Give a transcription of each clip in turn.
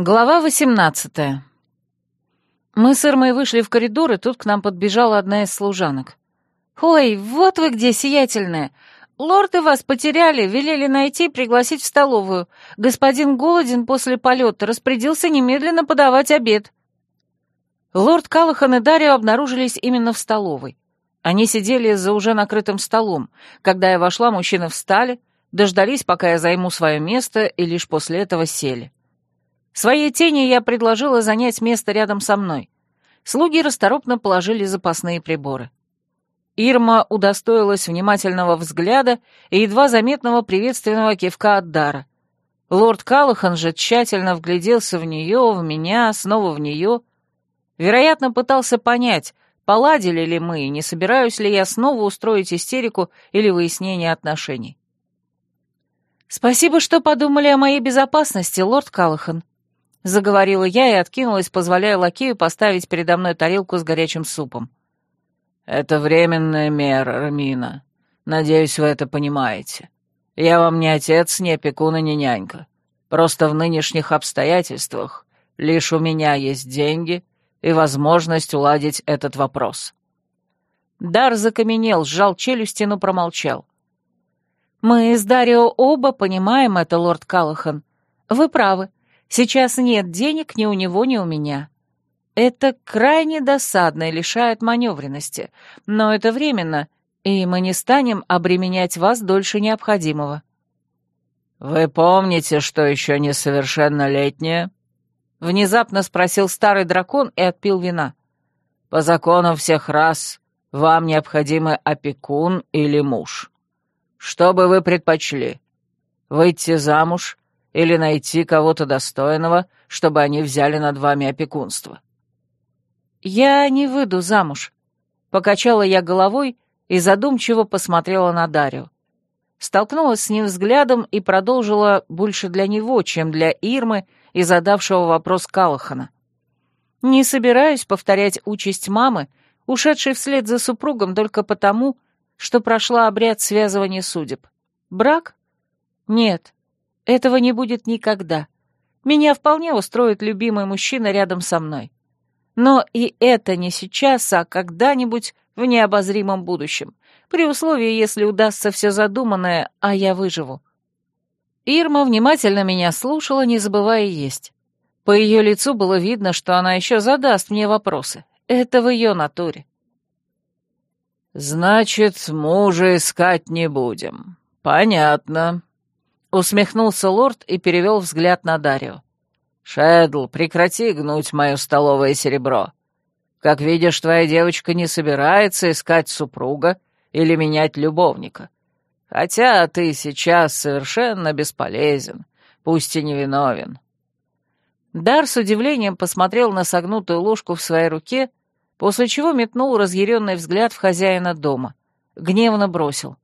Глава 18 Мы с Ирмой вышли в коридор, и тут к нам подбежала одна из служанок. «Ой, вот вы где, сиятельная! Лорды вас потеряли, велели найти и пригласить в столовую. Господин голоден после полета, распорядился немедленно подавать обед». Лорд Калахан и Дарио обнаружились именно в столовой. Они сидели за уже накрытым столом. Когда я вошла, мужчины встали, дождались, пока я займу свое место, и лишь после этого сели. Своей тени я предложила занять место рядом со мной. Слуги расторопно положили запасные приборы. Ирма удостоилась внимательного взгляда и едва заметного приветственного кивка от Дара. Лорд Калахан же тщательно вгляделся в нее, в меня, снова в нее. Вероятно, пытался понять, поладили ли мы, не собираюсь ли я снова устроить истерику или выяснение отношений. «Спасибо, что подумали о моей безопасности, лорд Калахан», — заговорила я и откинулась, позволяя лакею поставить передо мной тарелку с горячим супом. «Это временная мера, Рамина. Надеюсь, вы это понимаете. Я вам не отец, не опекун и не нянька. Просто в нынешних обстоятельствах лишь у меня есть деньги и возможность уладить этот вопрос». Дар закаменел, сжал челюсти, но промолчал. «Мы с Дарио оба понимаем это, лорд Калахан. Вы правы. Сейчас нет денег ни у него, ни у меня. Это крайне досадно и лишает маневренности, но это временно, и мы не станем обременять вас дольше необходимого». «Вы помните, что еще несовершеннолетняя?» — внезапно спросил старый дракон и отпил вина. «По законам всех рас вам необходимы опекун или муж. Что бы вы предпочли? Выйти замуж или найти кого-то достойного, чтобы они взяли над вами опекунство». «Я не выйду замуж», — покачала я головой и задумчиво посмотрела на Дарью. Столкнулась с ним взглядом и продолжила больше для него, чем для Ирмы и задавшего вопрос Калахана. «Не собираюсь повторять участь мамы, ушедшей вслед за супругом только потому, что прошла обряд связывания судеб. Брак? Нет, этого не будет никогда. Меня вполне устроит любимый мужчина рядом со мной. Но и это не сейчас, а когда-нибудь в необозримом будущем, при условии, если удастся все задуманное, а я выживу. Ирма внимательно меня слушала, не забывая есть. По ее лицу было видно, что она еще задаст мне вопросы. Это в ее натуре. «Значит, мужа искать не будем. Понятно», Усмехнулся лорд и перевел взгляд на Дарио. «Шэдл, прекрати гнуть мое столовое серебро. Как видишь, твоя девочка не собирается искать супруга или менять любовника. Хотя ты сейчас совершенно бесполезен, пусть и невиновен». Дар с удивлением посмотрел на согнутую ложку в своей руке, после чего метнул разъяренный взгляд в хозяина дома. Гневно бросил.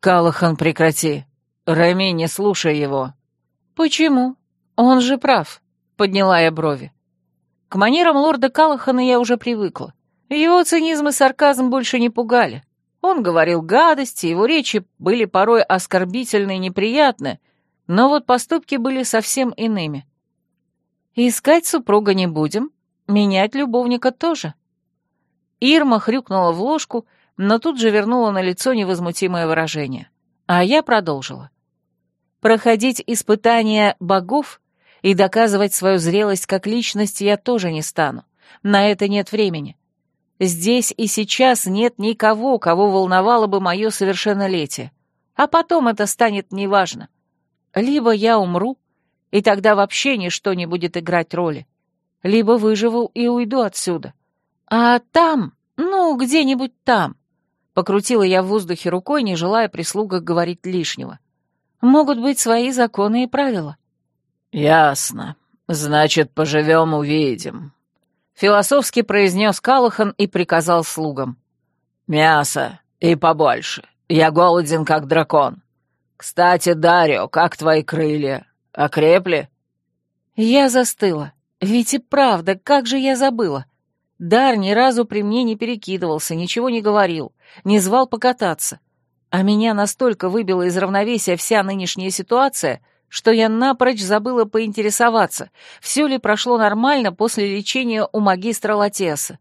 «Калахан, прекрати. «Реми, не слушай его». «Почему? Он же прав», — подняла я брови. К манерам лорда Калахана я уже привыкла. Его цинизм и сарказм больше не пугали. Он говорил гадости, его речи были порой оскорбительны и неприятны, но вот поступки были совсем иными. «Искать супруга не будем, менять любовника тоже». Ирма хрюкнула в ложку, но тут же вернула на лицо невозмутимое выражение. А я продолжила проходить испытания богов и доказывать свою зрелость как личность я тоже не стану. На это нет времени. Здесь и сейчас нет никого, кого волновало бы мое совершеннолетие. А потом это станет неважно. Либо я умру, и тогда вообще ничто не будет играть роли. Либо выживу и уйду отсюда. А там, ну, где-нибудь там. Покрутила я в воздухе рукой, не желая прислугах говорить лишнего могут быть свои законы и правила». «Ясно. Значит, поживем, увидим», — философски произнес Калахан и приказал слугам. «Мясо и побольше. Я голоден, как дракон. Кстати, Дарио, как твои крылья? Окрепли?» Я застыла. Ведь и правда, как же я забыла. Дар ни разу при мне не перекидывался, ничего не говорил, не звал покататься. А меня настолько выбила из равновесия вся нынешняя ситуация, что я напрочь забыла поинтересоваться, все ли прошло нормально после лечения у магистра Латеса.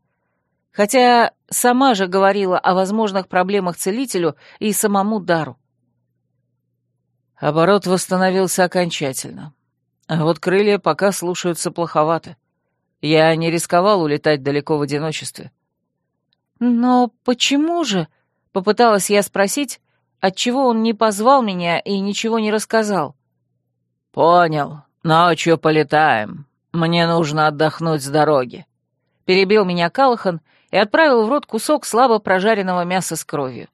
Хотя сама же говорила о возможных проблемах целителю и самому Дару. Оборот восстановился окончательно. А вот крылья пока слушаются плоховато. Я не рисковал улетать далеко в одиночестве. «Но почему же?» — попыталась я спросить, отчего он не позвал меня и ничего не рассказал. «Понял. Ночью полетаем. Мне нужно отдохнуть с дороги». Перебил меня Калахан и отправил в рот кусок слабо прожаренного мяса с кровью.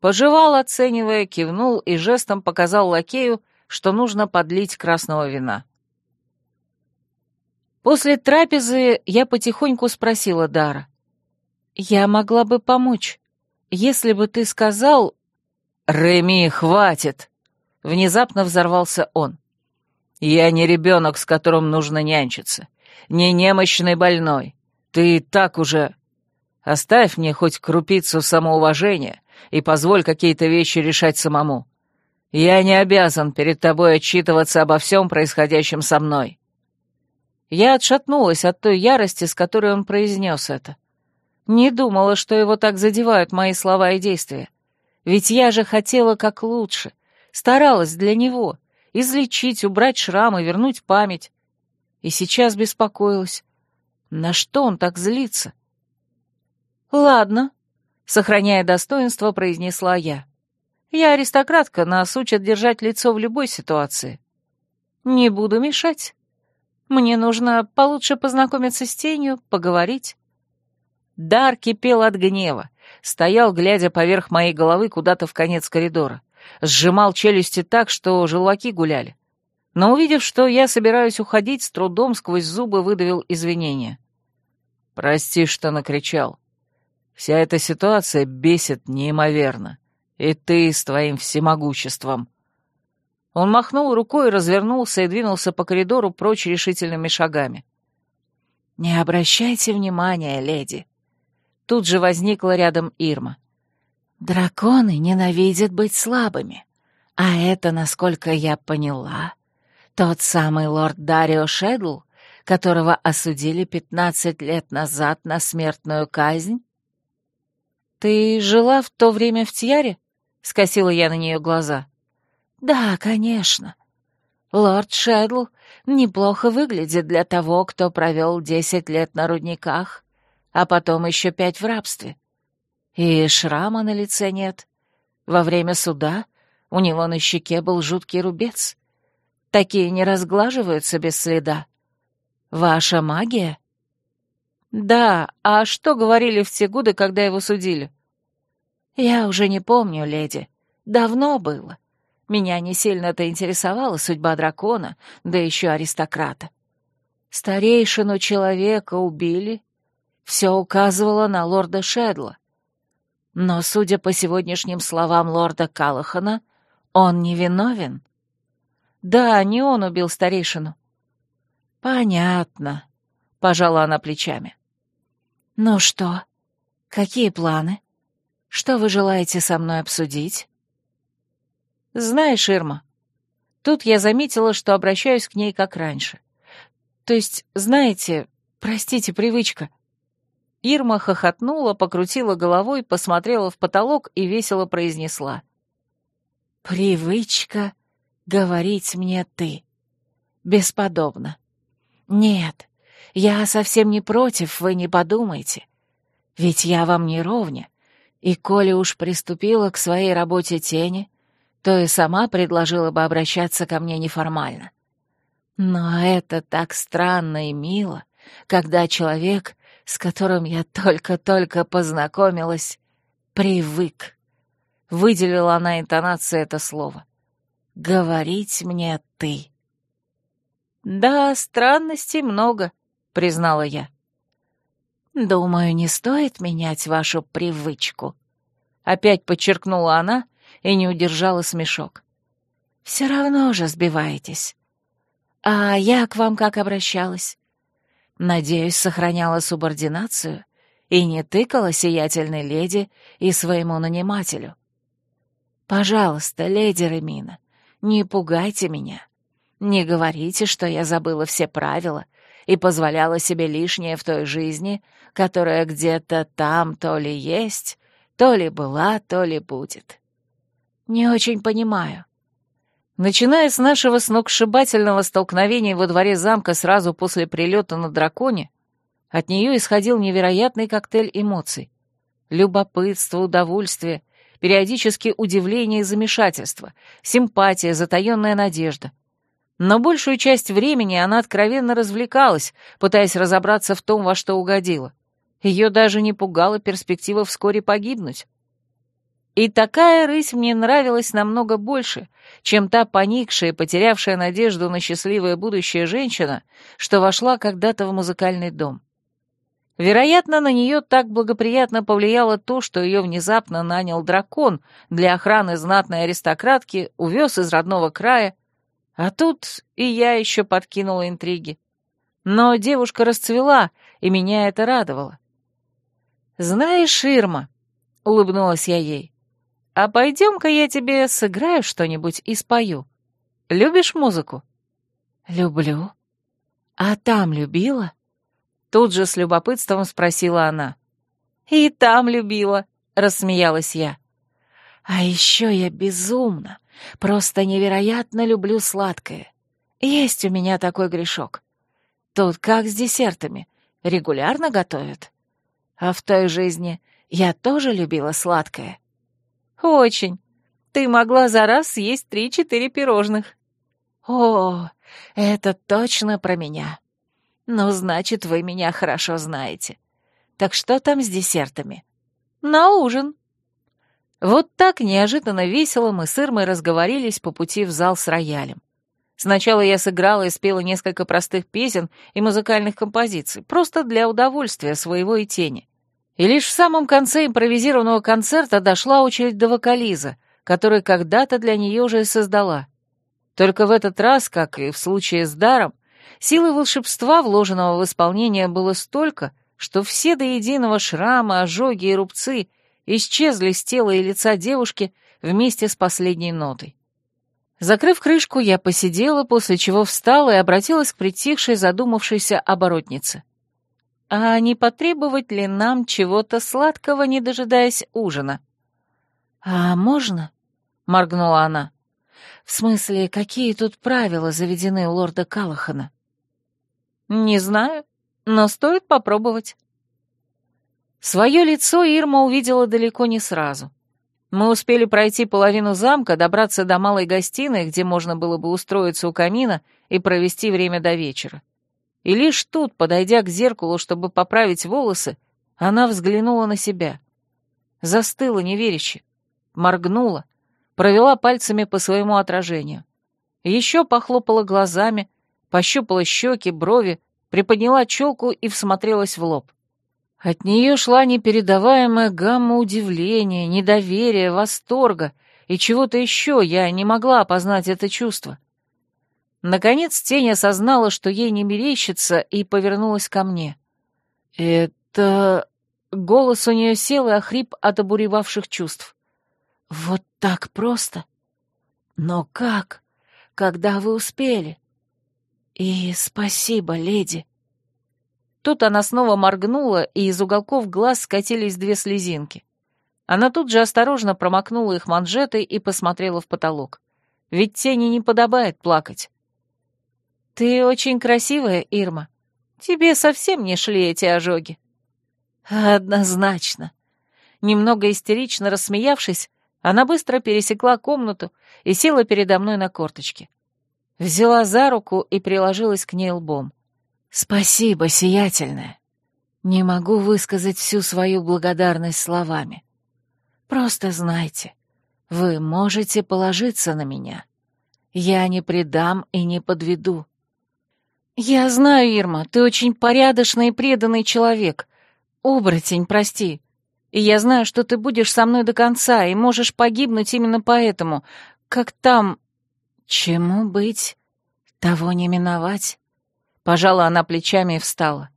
Пожевал, оценивая, кивнул и жестом показал лакею, что нужно подлить красного вина. После трапезы я потихоньку спросила Дара. «Я могла бы помочь, если бы ты сказал...» «Реми, хватит!» — внезапно взорвался он. «Я не ребенок, с которым нужно нянчиться, не немощный больной. Ты так уже...» Оставь мне хоть крупицу самоуважения и позволь какие-то вещи решать самому. Я не обязан перед тобой отчитываться обо всем происходящем со мной». Я отшатнулась от той ярости, с которой он произнес это. Не думала, что его так задевают мои слова и действия. Ведь я же хотела как лучше, старалась для него, излечить, убрать шрамы, вернуть память. И сейчас беспокоилась. На что он так злится? «Ладно», — сохраняя достоинство, произнесла я. «Я аристократка, нас учат держать лицо в любой ситуации. Не буду мешать. Мне нужно получше познакомиться с тенью, поговорить». Дар кипел от гнева, стоял, глядя поверх моей головы куда-то в конец коридора, сжимал челюсти так, что желваки гуляли. Но увидев, что я собираюсь уходить, с трудом сквозь зубы выдавил извинения. «Прости, что накричал. Вся эта ситуация бесит неимоверно. И ты с твоим всемогуществом». Он махнул рукой, развернулся и двинулся по коридору прочь решительными шагами. «Не обращайте внимания, леди». Тут же возникла рядом Ирма. «Драконы ненавидят быть слабыми. А это, насколько я поняла, тот самый лорд Дарио Шедл, которого осудили пятнадцать лет назад на смертную казнь?» «Ты жила в то время в Тьяре?» — скосила я на нее глаза. «Да, конечно. Лорд Шедл неплохо выглядит для того, кто провел десять лет на рудниках, а потом еще пять в рабстве. И шрама на лице нет. Во время суда у него на щеке был жуткий рубец. Такие не разглаживаются без следа. Ваша магия?» «Да, а что говорили в те годы, когда его судили?» «Я уже не помню, леди. Давно было. Меня не сильно-то интересовала судьба дракона, да еще аристократа. Старейшину человека убили. Все указывало на лорда Шедла. Но, судя по сегодняшним словам лорда Калахана, он невиновен. Да, не он убил старейшину. Понятно, — пожала она плечами. Ну что, какие планы? Что вы желаете со мной обсудить?» «Знаешь, Ирма, тут я заметила, что обращаюсь к ней как раньше. То есть, знаете, простите, привычка». Ирма хохотнула, покрутила головой, посмотрела в потолок и весело произнесла. «Привычка говорить мне ты. Бесподобно. Нет, я совсем не против, вы не подумайте. Ведь я вам не ровня, и коли уж приступила к своей работе тени, то и сама предложила бы обращаться ко мне неформально. Но это так странно и мило, когда человек, с которым я только-только познакомилась, привык. Выделила она интонацией это слово. «Говорить мне ты». «Да, странностей много», — признала я. «Думаю, не стоит менять вашу привычку», — опять подчеркнула она и не удержала смешок. «Все равно же сбиваетесь. А я к вам как обращалась? Надеюсь, сохраняла субординацию и не тыкала сиятельной леди и своему нанимателю. Пожалуйста, леди Ремина, Не пугайте меня. Не говорите, что я забыла все правила и позволяла себе лишнее в той жизни, которая где-то там то ли есть, то ли была, то ли будет. Не очень понимаю. Начиная с нашего сногсшибательного столкновения во дворе замка сразу после прилета на драконе, от нее исходил невероятный коктейль эмоций. Любопытство, удовольствие, периодически удивление и замешательство, симпатия, затаённая надежда. Но большую часть времени она откровенно развлекалась, пытаясь разобраться в том, во что угодила. Ее даже не пугала перспектива вскоре погибнуть. И такая рысь мне нравилась намного больше, чем та поникшая, потерявшая надежду на счастливое будущее женщина, что вошла когда-то в музыкальный дом. Вероятно, на нее так благоприятно повлияло то, что ее внезапно нанял дракон для охраны знатной аристократки, увез из родного края, а тут и я еще подкинула интриги. Но девушка расцвела, и меня это радовало. «Знаешь, Ирма», — улыбнулась я ей, «А пойдем-ка я тебе сыграю что-нибудь и спою. Любишь музыку?» «Люблю. А там любила?» Тут же с любопытством спросила она. «И там любила», — рассмеялась я. «А еще я безумно, просто невероятно люблю сладкое. Есть у меня такой грешок. Тут как с десертами, регулярно готовят. А в той жизни я тоже любила сладкое». «Очень. Ты могла за раз съесть три-четыре пирожных». «О, это точно про меня. Ну, значит, вы меня хорошо знаете. Так что там с десертами?» «На ужин». Вот так неожиданно весело мы с Ирмой разговорились по пути в зал с роялем. Сначала я сыграла и спела несколько простых песен и музыкальных композиций, просто для удовольствия своего и тени. И лишь в самом конце импровизированного концерта дошла очередь до вокализа, который когда-то для нее уже и создала. Только в этот раз, как и в случае с даром, силы волшебства, вложенного в исполнение, было столько, что все до единого шрамы, ожоги и рубцы исчезли с тела и лица девушки вместе с последней нотой. Закрыв крышку, я посидела, после чего встала и обратилась к притихшей, задумавшейся оборотнице. А не потребовать ли нам чего-то сладкого, не дожидаясь ужина? «А можно?» — моргнула она. «В смысле, какие тут правила заведены у лорда Калахана?» «Не знаю, но стоит попробовать». Свое лицо Ирма увидела далеко не сразу. Мы успели пройти половину замка, добраться до малой гостиной, где можно было бы устроиться у камина и провести время до вечера. И лишь тут, подойдя к зеркалу, чтобы поправить волосы, она взглянула на себя. Застыла неверяще, моргнула, провела пальцами по своему отражению. Еще похлопала глазами, пощупала щеки, брови, приподняла челку и всмотрелась в лоб. От нее шла непередаваемая гамма удивления, недоверия, восторга и чего-то еще, я не могла опознать это чувство. Наконец тень осознала, что ей не мерещится, и повернулась ко мне. «Это...» Голос у нее сел и охрип от обуревавших чувств. «Вот так просто? Но как? Когда вы успели? И спасибо, леди». Тут она снова моргнула, и из уголков глаз скатились две слезинки. Она тут же осторожно промокнула их манжетой и посмотрела в потолок. Ведь тени не подобает плакать. «Ты очень красивая, Ирма. Тебе совсем не шли эти ожоги». «Однозначно». Немного истерично рассмеявшись, она быстро пересекла комнату и села передо мной на корточки. Взяла за руку и приложилась к ней лбом. «Спасибо, сиятельная. Не могу высказать всю свою благодарность словами. Просто знайте, вы можете положиться на меня. Я не предам и не подведу. «Я знаю, Ирма, ты очень порядочный и преданный человек. Оборотень, прости. И я знаю, что ты будешь со мной до конца и можешь погибнуть именно поэтому. Как там...» «Чему быть? Того не миновать?» Пожала она плечами и встала.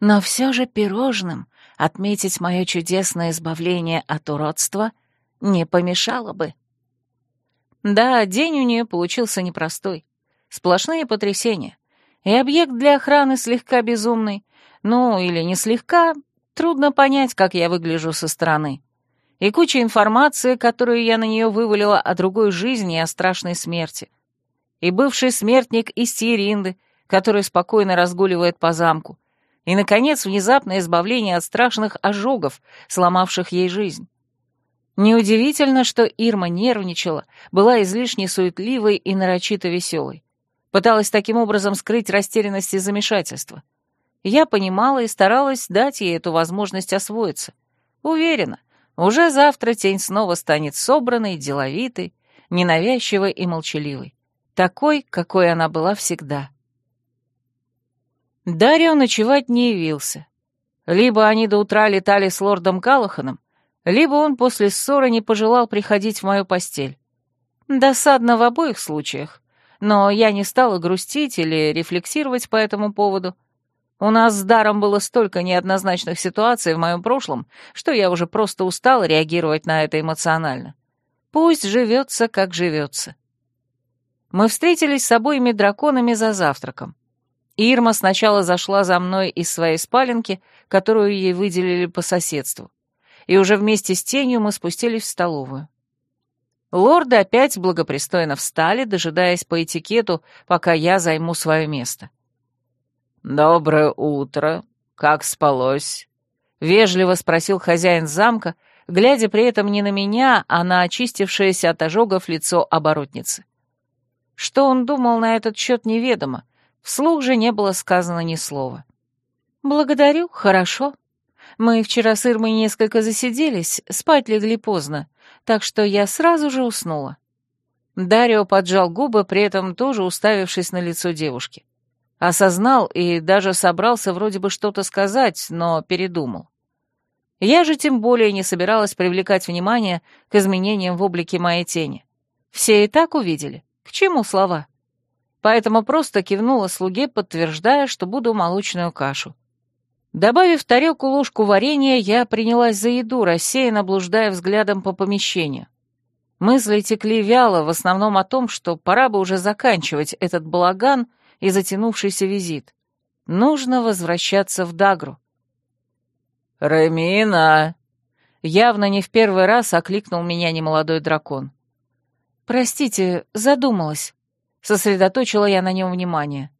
«Но все же пирожным отметить мое чудесное избавление от уродства не помешало бы». Да, день у нее получился непростой. Сплошные потрясения. И объект для охраны слегка безумный. Ну, или не слегка, трудно понять, как я выгляжу со стороны. И куча информации, которую я на нее вывалила о другой жизни и о страшной смерти. И бывший смертник из Тиеринды, который спокойно разгуливает по замку. И, наконец, внезапное избавление от страшных ожогов, сломавших ей жизнь. Неудивительно, что Ирма нервничала, была излишне суетливой и нарочито веселой. Пыталась таким образом скрыть растерянность и замешательство. Я понимала и старалась дать ей эту возможность освоиться. Уверена, уже завтра тень снова станет собранной, деловитой, ненавязчивой и молчаливой. Такой, какой она была всегда. Дарио ночевать не явился. Либо они до утра летали с лордом Калаханом, либо он после ссоры не пожелал приходить в мою постель. Досадно в обоих случаях, но я не стала грустить или рефлексировать по этому поводу. У нас с Даром было столько неоднозначных ситуаций в моем прошлом, что я уже просто устала реагировать на это эмоционально. Пусть живется, как живется. Мы встретились с обоими драконами за завтраком. Ирма сначала зашла за мной из своей спаленки, которую ей выделили по соседству и уже вместе с тенью мы спустились в столовую. Лорды опять благопристойно встали, дожидаясь по этикету, пока я займу свое место. «Доброе утро. Как спалось?» — вежливо спросил хозяин замка, глядя при этом не на меня, а на очистившееся от ожогов лицо оборотницы. Что он думал на этот счет неведомо, вслух же не было сказано ни слова. «Благодарю, хорошо», мы вчера с Ирмой несколько засиделись, спать легли поздно, так что я сразу же уснула. Дарио поджал губы, при этом тоже уставившись на лицо девушки. Осознал и даже собрался вроде бы что-то сказать, но передумал. Я же тем более не собиралась привлекать внимание к изменениям в облике моей тени. Все и так увидели. К чему слова? Поэтому просто кивнула слуге, подтверждая, что буду молочную кашу. Добавив в тарелку ложку варенья, я принялась за еду, рассеянно блуждая взглядом по помещению. Мысли текли вяло, в основном о том, что пора бы уже заканчивать этот балаган и затянувшийся визит. Нужно возвращаться в Дагру. «Ремина!» Явно не в первый раз окликнул меня немолодой дракон. «Простите, задумалась». Сосредоточила я на нем внимание.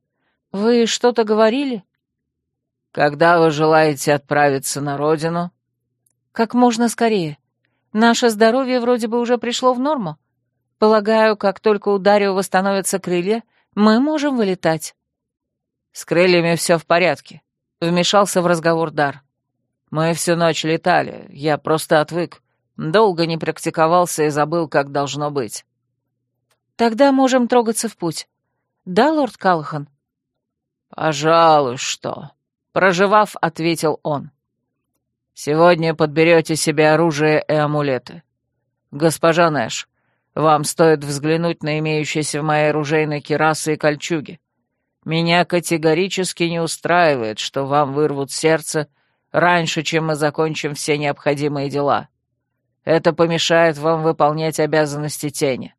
«Вы что-то говорили?» «Когда вы желаете отправиться на родину?» «Как можно скорее. Наше здоровье вроде бы уже пришло в норму. Полагаю, как только у Дарио восстановятся крылья, мы можем вылетать». «С крыльями все в порядке», — вмешался в разговор Дар. «Мы всю ночь летали, я просто отвык. Долго не практиковался и забыл, как должно быть». «Тогда можем трогаться в путь. Да, лорд Калахан?» «Пожалуй, что», Проживав, ответил он. «Сегодня подберете себе оружие и амулеты. Госпожа Нэш, вам стоит взглянуть на имеющиеся в моей оружейной керасы и кольчуги. Меня категорически не устраивает, что вам вырвут сердце раньше, чем мы закончим все необходимые дела. Это помешает вам выполнять обязанности тени».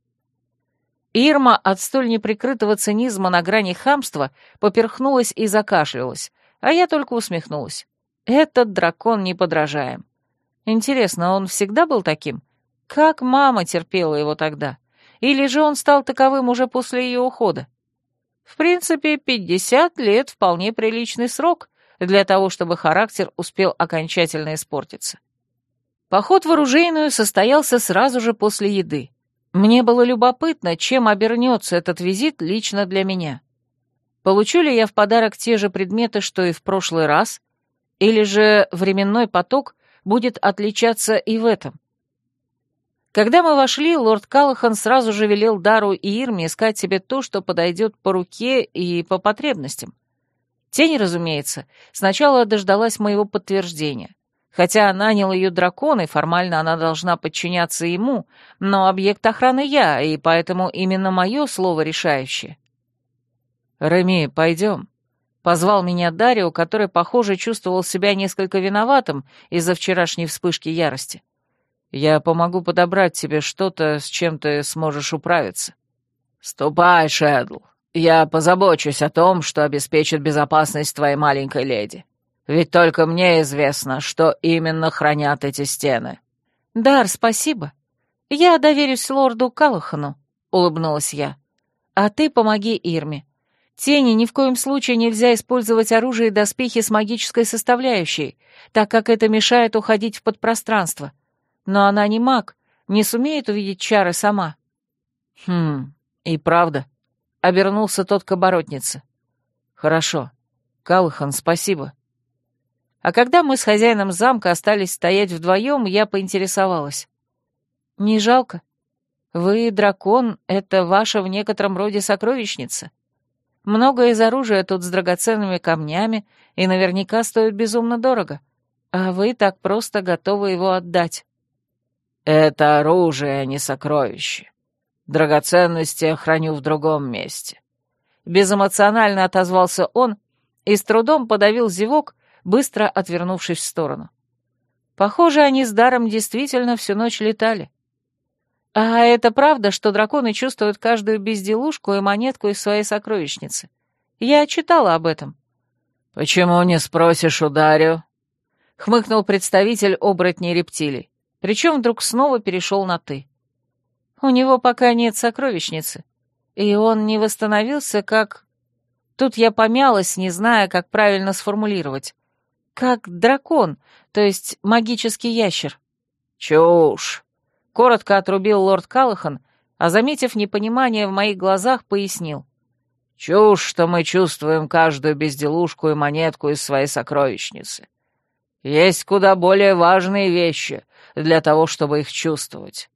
Ирма от столь неприкрытого цинизма на грани хамства поперхнулась и закашлялась, а я только усмехнулась. Этот дракон неподражаем. Интересно, он всегда был таким? Как мама терпела его тогда? Или же он стал таковым уже после ее ухода? В принципе, 50 лет — вполне приличный срок для того, чтобы характер успел окончательно испортиться. Поход в оружейную состоялся сразу же после еды. Мне было любопытно, чем обернется этот визит лично для меня. Получу ли я в подарок те же предметы, что и в прошлый раз, или же временной поток будет отличаться и в этом? Когда мы вошли, лорд Калахан сразу же велел Дару и Ирме искать себе то, что подойдет по руке и по потребностям. Тень, разумеется, сначала дождалась моего подтверждения. Хотя нанял ее дракон, и формально она должна подчиняться ему, но объект охраны я, и поэтому именно мое слово решающее. «Реми, пойдем», — позвал меня Дарио, который, похоже, чувствовал себя несколько виноватым из-за вчерашней вспышки ярости. Я помогу подобрать тебе что-то, с чем ты сможешь управиться. Ступай, Шедл. Я позабочусь о том, что обеспечит безопасность твоей маленькой леди. Ведь только мне известно, что именно хранят эти стены. Дар, спасибо. Я доверюсь лорду Калахану, улыбнулась я. А ты помоги Ирме. Тени ни в коем случае нельзя использовать оружие и доспехи с магической составляющей, так как это мешает уходить в подпространство. Но она не маг, не сумеет увидеть чары сама. Хм, и правда. Обернулся тот к оборотнице. Хорошо. Калахан, спасибо. А когда мы с хозяином замка остались стоять вдвоем, я поинтересовалась. «Не жалко? Вы, дракон, это ваша в некотором роде сокровищница. Многое из оружия тут с драгоценными камнями и наверняка стоит безумно дорого, а вы так просто готовы его отдать». «Это оружие, а не сокровище. Драгоценности я храню в другом месте». Безэмоционально отозвался он и с трудом подавил зевок, быстро отвернувшись в сторону. Похоже, они с Даром действительно всю ночь летали. А это правда, что драконы чувствуют каждую безделушку и монетку из своей сокровищницы? Я читала об этом. «Почему не спросишь у Дарио?» — хмыкнул представитель оборотней рептилий, причем вдруг снова перешел на «ты». У него пока нет сокровищницы, и он не восстановился как... Тут я помялась, не зная, как правильно сформулировать. Как дракон, то есть магический ящер. Чушь! Коротко отрубил лорд Калахан, а, заметив непонимание в моих глазах, пояснил. Чушь, что мы чувствуем каждую безделушку и монетку из своей сокровищницы. Есть куда более важные вещи для того, чтобы их чувствовать.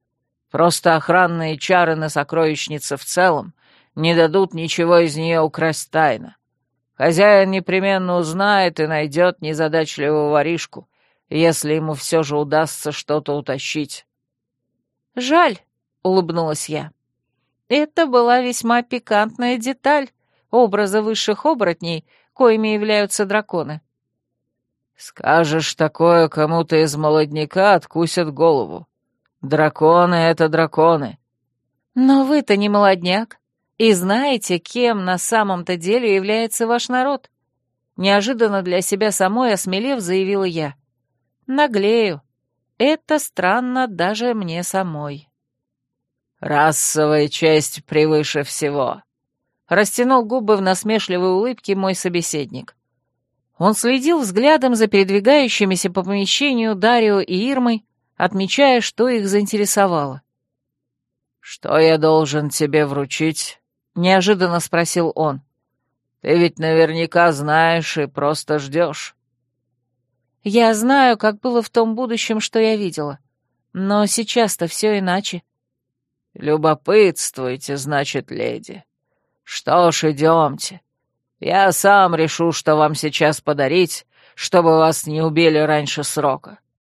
Просто охранные чары на сокровищнице в целом не дадут ничего из нее украсть тайно. Хозяин непременно узнает и найдет незадачливого воришку, если ему все же удастся что-то утащить. «Жаль», — улыбнулась я. «Это была весьма пикантная деталь образа высших оборотней, коими являются драконы». «Скажешь такое кому-то из молодняка, откусят голову. Драконы — это драконы». «Но вы-то не молодняк. И знаете, кем на самом-то деле является ваш народ? Неожиданно для себя самой осмелев, заявила я. Наглею. Это странно даже мне самой. «Расовая честь превыше всего», — растянул губы в насмешливой улыбке мой собеседник. Он следил взглядом за передвигающимися по помещению Дарио и Ирмой, отмечая, что их заинтересовало. «Что я должен тебе вручить?» неожиданно спросил он. «Ты ведь наверняка знаешь и просто ждешь». «Я знаю, как было в том будущем, что я видела. Но сейчас-то все иначе». «Любопытствуйте, значит, леди. Что ж, идемте. Я сам решу, что вам сейчас подарить, чтобы вас не убили раньше срока».